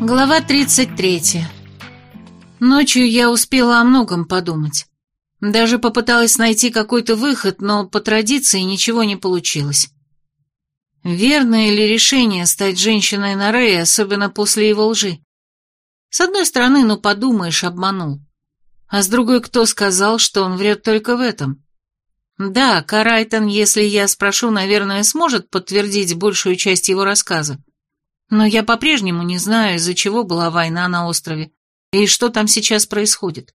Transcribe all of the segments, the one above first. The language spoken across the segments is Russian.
Глава 33. Ночью я успела о многом подумать. Даже попыталась найти какой-то выход, но по традиции ничего не получилось. Верное ли решение стать женщиной на Рее, особенно после его лжи? С одной стороны, ну подумаешь, обманул. А с другой, кто сказал, что он врет только в этом? Да, Карайтон, если я спрошу, наверное, сможет подтвердить большую часть его рассказа. Но я по-прежнему не знаю, из-за чего была война на острове и что там сейчас происходит.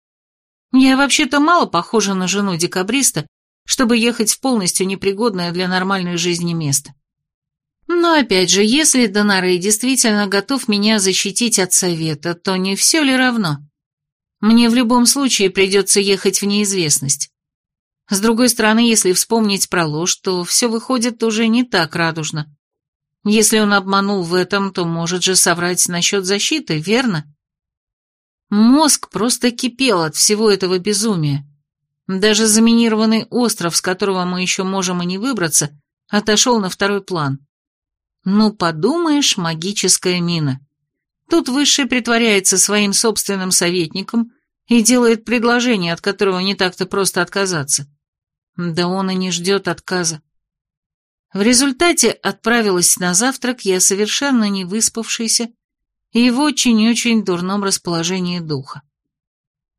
Я вообще-то мало похожа на жену декабриста, чтобы ехать в полностью непригодное для нормальной жизни место. Но опять же, если Донарей действительно готов меня защитить от совета, то не все ли равно? Мне в любом случае придется ехать в неизвестность. С другой стороны, если вспомнить про ложь, то все выходит уже не так радужно. Если он обманул в этом, то может же соврать насчет защиты, верно? Мозг просто кипел от всего этого безумия. Даже заминированный остров, с которого мы еще можем и не выбраться, отошел на второй план. Ну, подумаешь, магическая мина. Тут Высший притворяется своим собственным советником и делает предложение, от которого не так-то просто отказаться. Да он и не ждет отказа. В результате отправилась на завтрак я совершенно не выспавшаяся и в очень-очень дурном расположении духа.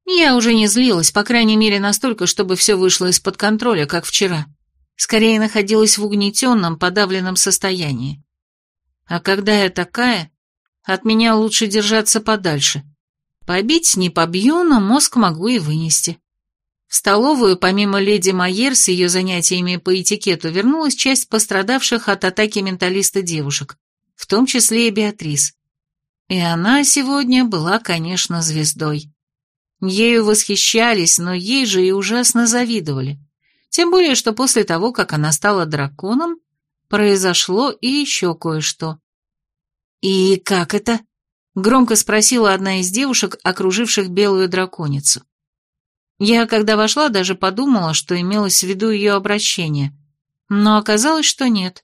Я уже не злилась, по крайней мере настолько, чтобы все вышло из-под контроля, как вчера. Скорее находилась в угнетенном, подавленном состоянии. А когда я такая, от меня лучше держаться подальше. Побить не побью, но мозг могу и вынести. В столовую, помимо леди Майер с ее занятиями по этикету, вернулась часть пострадавших от атаки менталиста девушек, в том числе и Беатрис. И она сегодня была, конечно, звездой. Ею восхищались, но ей же и ужасно завидовали. Тем более, что после того, как она стала драконом, произошло и еще кое-что. «И как это?» — громко спросила одна из девушек, окруживших белую драконицу. Я, когда вошла, даже подумала, что имелось в виду ее обращение, но оказалось, что нет.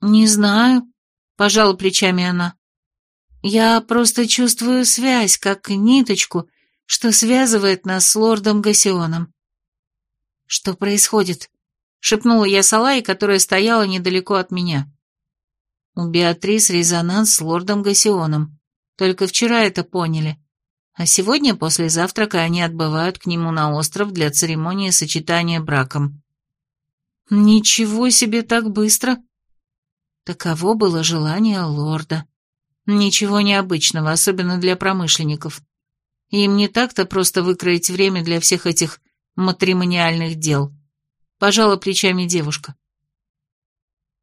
«Не знаю», — пожала плечами она. «Я просто чувствую связь, как ниточку, что связывает нас с лордом Гасионом». «Что происходит?» — шепнула я Салай, которая стояла недалеко от меня. У Беатрис резонанс с лордом Гасионом. Только вчера это поняли а сегодня после завтрака они отбывают к нему на остров для церемонии сочетания браком. Ничего себе так быстро! Таково было желание лорда. Ничего необычного, особенно для промышленников. Им не так-то просто выкроить время для всех этих матримониальных дел. Пожала плечами девушка.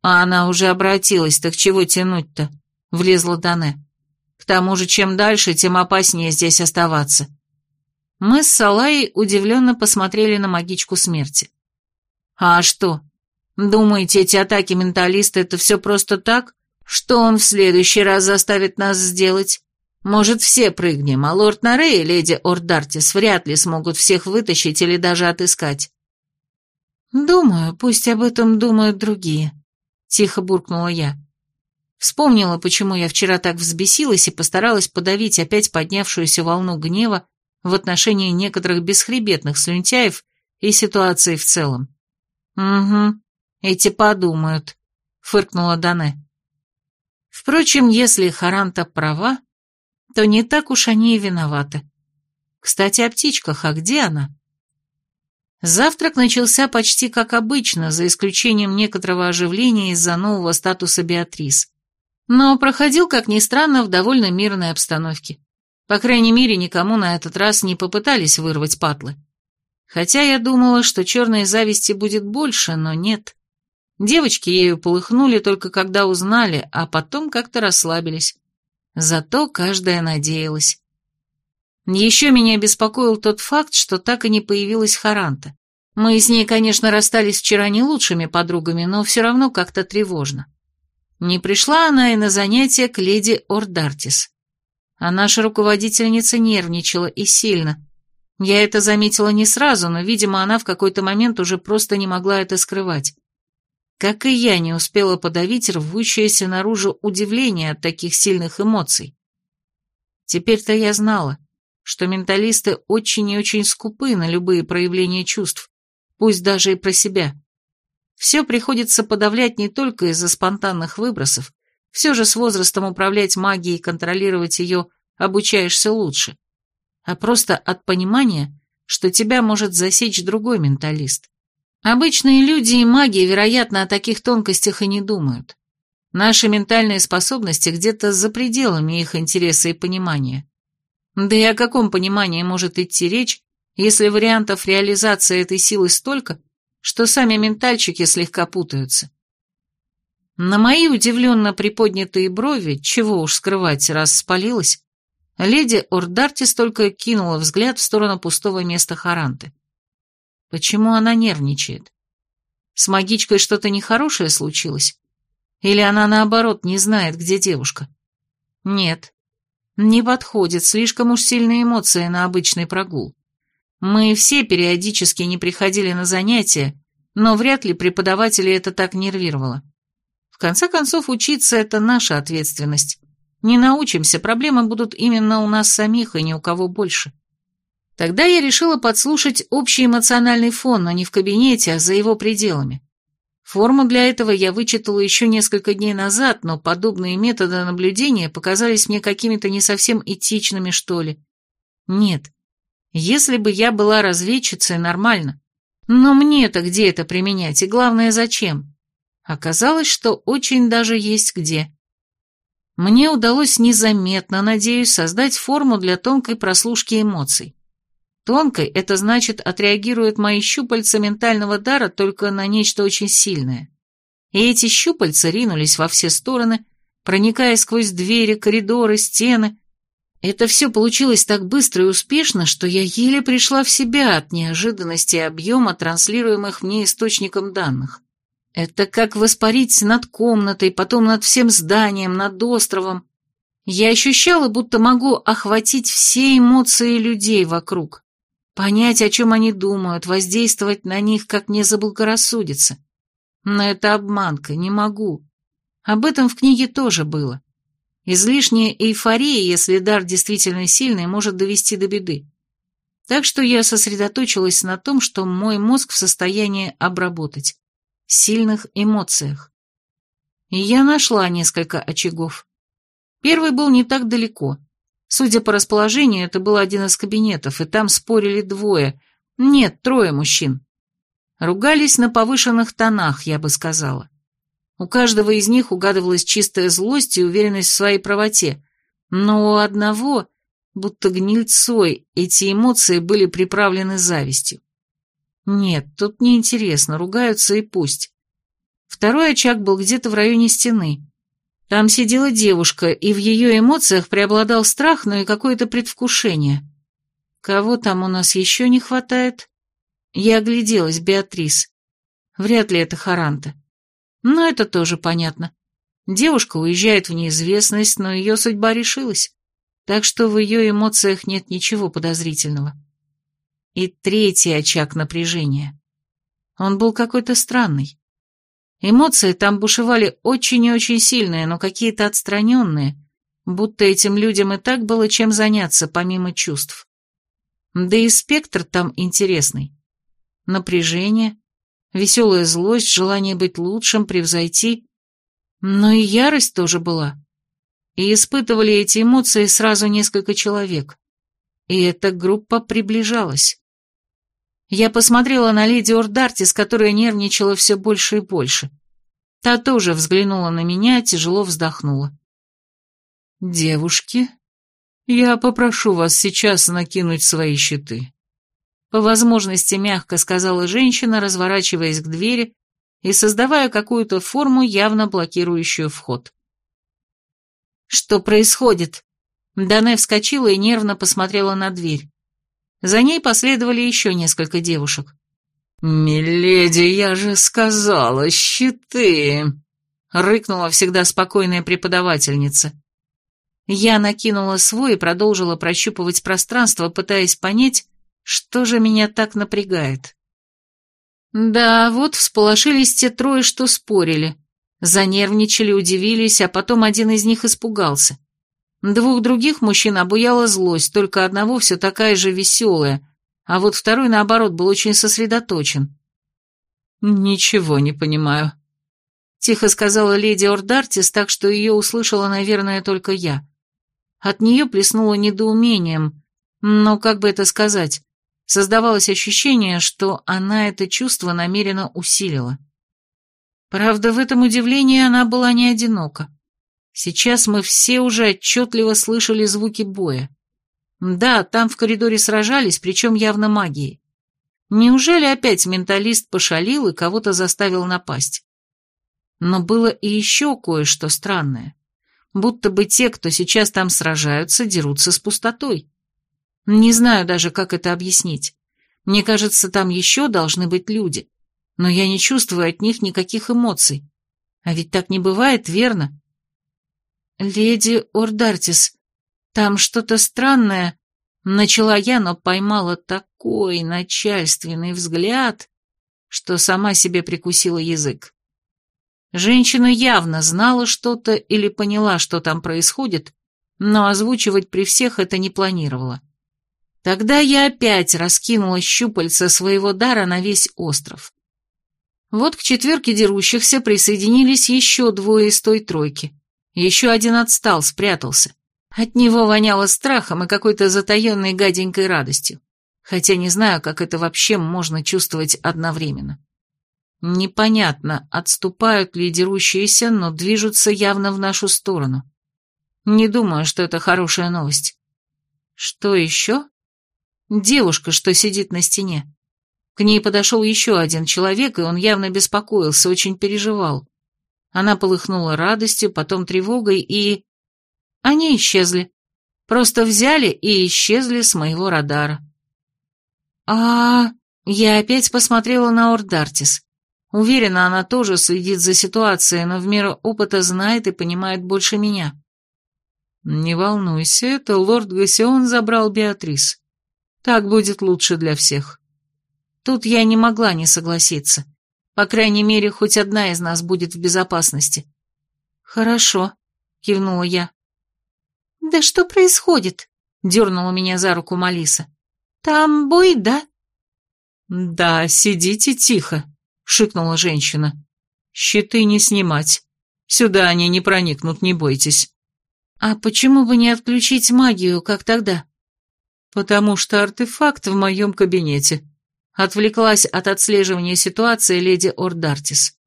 А она уже обратилась, так чего тянуть-то? Влезла Дане. К тому же, чем дальше, тем опаснее здесь оставаться. Мы с Салаей удивленно посмотрели на магичку смерти. А что? Думаете, эти атаки менталиста — это все просто так? Что он в следующий раз заставит нас сделать? Может, все прыгнем, а лорд Нарей и леди Ордартис вряд ли смогут всех вытащить или даже отыскать. Думаю, пусть об этом думают другие, — тихо буркнула я. Вспомнила, почему я вчера так взбесилась и постаралась подавить опять поднявшуюся волну гнева в отношении некоторых бесхребетных слюнтяев и ситуации в целом. «Угу, эти подумают», — фыркнула Дане. Впрочем, если Харанта права, то не так уж они и виноваты. Кстати, о птичках, а где она? Завтрак начался почти как обычно, за исключением некоторого оживления из-за нового статуса Беатрис но проходил, как ни странно, в довольно мирной обстановке. По крайней мере, никому на этот раз не попытались вырвать патлы. Хотя я думала, что черной зависти будет больше, но нет. Девочки ею полыхнули только когда узнали, а потом как-то расслабились. Зато каждая надеялась. Еще меня беспокоил тот факт, что так и не появилась Харанта. Мы с ней, конечно, расстались вчера не лучшими подругами, но все равно как-то тревожно. Не пришла она и на занятия к леди Ордартис. А наша руководительница нервничала и сильно. Я это заметила не сразу, но, видимо, она в какой-то момент уже просто не могла это скрывать. Как и я не успела подавить рвущееся наружу удивление от таких сильных эмоций. Теперь-то я знала, что менталисты очень и очень скупы на любые проявления чувств, пусть даже и про себя. Все приходится подавлять не только из-за спонтанных выбросов, все же с возрастом управлять магией и контролировать ее обучаешься лучше, а просто от понимания, что тебя может засечь другой менталист. Обычные люди и маги, вероятно, о таких тонкостях и не думают. Наши ментальные способности где-то за пределами их интереса и понимания. Да и о каком понимании может идти речь, если вариантов реализации этой силы столько, что сами ментальщики слегка путаются. На мои удивленно приподнятые брови, чего уж скрывать, раз спалилась, леди Ордартис только кинула взгляд в сторону пустого места Харанты. Почему она нервничает? С магичкой что-то нехорошее случилось? Или она, наоборот, не знает, где девушка? Нет, не подходит, слишком уж сильные эмоции на обычный прогул. Мы все периодически не приходили на занятия, но вряд ли преподаватели это так нервировало. В конце концов, учиться – это наша ответственность. Не научимся, проблемы будут именно у нас самих и ни у кого больше. Тогда я решила подслушать общий эмоциональный фон, но не в кабинете, а за его пределами. Форму для этого я вычитала еще несколько дней назад, но подобные методы наблюдения показались мне какими-то не совсем этичными, что ли. Нет, если бы я была разведчицей, нормально. Но мне-то где это применять, и главное, зачем? Оказалось, что очень даже есть где. Мне удалось незаметно, надеюсь, создать форму для тонкой прослушки эмоций. Тонкой – это значит, отреагируют мои щупальца ментального дара только на нечто очень сильное. И эти щупальца ринулись во все стороны, проникая сквозь двери, коридоры, стены. Это все получилось так быстро и успешно, что я еле пришла в себя от неожиданности объема транслируемых мне источником данных. Это как воспарить над комнатой, потом над всем зданием, над островом. Я ощущала, будто могу охватить все эмоции людей вокруг. Понять, о чем они думают, воздействовать на них, как мне заблагорассудится. Но это обманка, не могу. Об этом в книге тоже было. Излишняя эйфория, если дар действительно сильный, может довести до беды. Так что я сосредоточилась на том, что мой мозг в состоянии обработать. Сильных эмоциях. И я нашла несколько очагов. Первый был не так далеко. Судя по расположению, это был один из кабинетов, и там спорили двое, нет, трое мужчин. Ругались на повышенных тонах, я бы сказала. У каждого из них угадывалась чистая злость и уверенность в своей правоте, но у одного, будто гнильцой, эти эмоции были приправлены завистью. Нет, тут неинтересно, ругаются и пусть. Второй очаг был где-то в районе стены. Там сидела девушка, и в ее эмоциях преобладал страх, но и какое-то предвкушение. Кого там у нас еще не хватает? Я огляделась, Беатрис. Вряд ли это Харанта. Но это тоже понятно. Девушка уезжает в неизвестность, но ее судьба решилась. Так что в ее эмоциях нет ничего подозрительного. И третий очаг напряжения. Он был какой-то странный. Эмоции там бушевали очень и очень сильные, но какие-то отстраненные, будто этим людям и так было чем заняться, помимо чувств. Да и спектр там интересный. Напряжение, веселая злость, желание быть лучшим, превзойти. Но и ярость тоже была. И испытывали эти эмоции сразу несколько человек. И эта группа приближалась. Я посмотрела на леди Ордартис, которая нервничала все больше и больше. Та тоже взглянула на меня, тяжело вздохнула. «Девушки, я попрошу вас сейчас накинуть свои щиты». По возможности мягко сказала женщина, разворачиваясь к двери и создавая какую-то форму, явно блокирующую вход. «Что происходит?» Дане вскочила и нервно посмотрела на дверь. За ней последовали еще несколько девушек. «Миледи, я же сказала, щиты!» — рыкнула всегда спокойная преподавательница. Я накинула свой и продолжила прощупывать пространство, пытаясь понять, Что же меня так напрягает? Да, вот всполошились те трое, что спорили. Занервничали, удивились, а потом один из них испугался. Двух других мужчин обуяла злость, только одного все такая же веселая, а вот второй, наоборот, был очень сосредоточен. «Ничего не понимаю», — тихо сказала леди Ордартис, так что ее услышала, наверное, только я. От нее плеснуло недоумением, но, как бы это сказать, создавалось ощущение, что она это чувство намеренно усилила. Правда, в этом удивлении она была не одинока. Сейчас мы все уже отчетливо слышали звуки боя. Да, там в коридоре сражались, причем явно магией. Неужели опять менталист пошалил и кого-то заставил напасть? Но было и еще кое-что странное. Будто бы те, кто сейчас там сражаются, дерутся с пустотой. Не знаю даже, как это объяснить. Мне кажется, там еще должны быть люди. Но я не чувствую от них никаких эмоций. А ведь так не бывает, верно? Леди Ордартис, там что-то странное, начала я, но поймала такой начальственный взгляд, что сама себе прикусила язык. Женщина явно знала что-то или поняла, что там происходит, но озвучивать при всех это не планировала. Тогда я опять раскинула щупальца своего дара на весь остров. Вот к четверке дерущихся присоединились еще двое из той тройки. Еще один отстал, спрятался. От него воняло страхом и какой-то затаенной гаденькой радостью, хотя не знаю, как это вообще можно чувствовать одновременно. Непонятно, отступают ли дерущиеся, но движутся явно в нашу сторону. Не думаю, что это хорошая новость. Что еще? Девушка, что сидит на стене. К ней подошел еще один человек, и он явно беспокоился, очень переживал. Она полыхнула радостью, потом тревогой, и... Они исчезли. Просто взяли и исчезли с моего радара. А, я опять посмотрела на Ордартис. Уверена, она тоже следит за ситуацией, но в меру опыта знает и понимает больше меня. Не волнуйся, это лорд Гассион забрал Беатрис. Так будет лучше для всех. Тут я не могла не согласиться. По крайней мере, хоть одна из нас будет в безопасности. Хорошо, кивнула я. Да что происходит? Дернула меня за руку Малиса. Там бой, да? Да, сидите тихо, шикнула женщина. «Щиты не снимать. Сюда они не проникнут, не бойтесь». «А почему бы не отключить магию, как тогда?» «Потому что артефакт в моем кабинете», — отвлеклась от отслеживания ситуации леди Ордартис.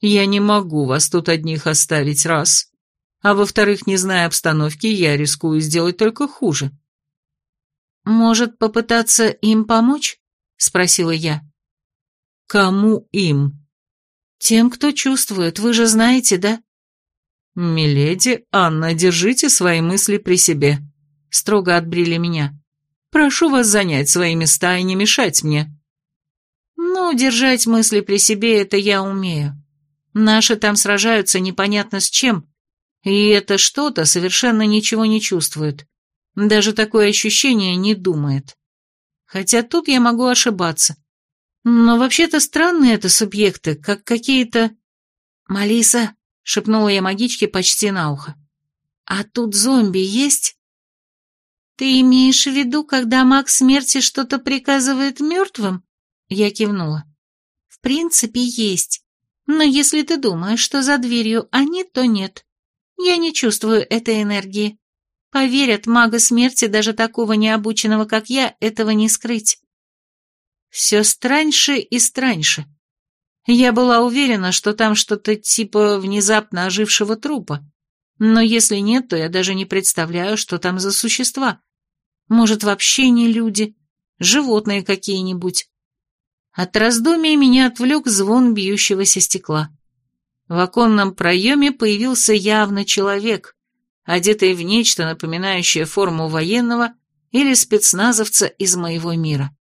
«Я не могу вас тут одних оставить, раз. А во-вторых, не зная обстановки, я рискую сделать только хуже». «Может, попытаться им помочь?» — спросила я. Кому им? Тем, кто чувствует, вы же знаете, да? Миледи, Анна, держите свои мысли при себе. Строго отбрили меня. Прошу вас занять свои места и не мешать мне. Ну, держать мысли при себе это я умею. Наши там сражаются непонятно с чем, и это что-то совершенно ничего не чувствует. Даже такое ощущение не думает. Хотя тут я могу ошибаться. Но вообще-то странные это субъекты, как какие-то... «Малиса», — шепнула я магичке почти на ухо, — «а тут зомби есть?» «Ты имеешь в виду, когда маг смерти что-то приказывает мертвым?» Я кивнула. «В принципе, есть. Но если ты думаешь, что за дверью они, то нет. Я не чувствую этой энергии. Поверь, от мага смерти, даже такого необученного, как я, этого не скрыть. Все страньше и страньше. Я была уверена, что там что-то типа внезапно ожившего трупа. Но если нет, то я даже не представляю, что там за существа. Может, вообще не люди, животные какие-нибудь. От раздумий меня отвлек звон бьющегося стекла. В оконном проеме появился явно человек, одетый в нечто, напоминающее форму военного или спецназовца из моего мира.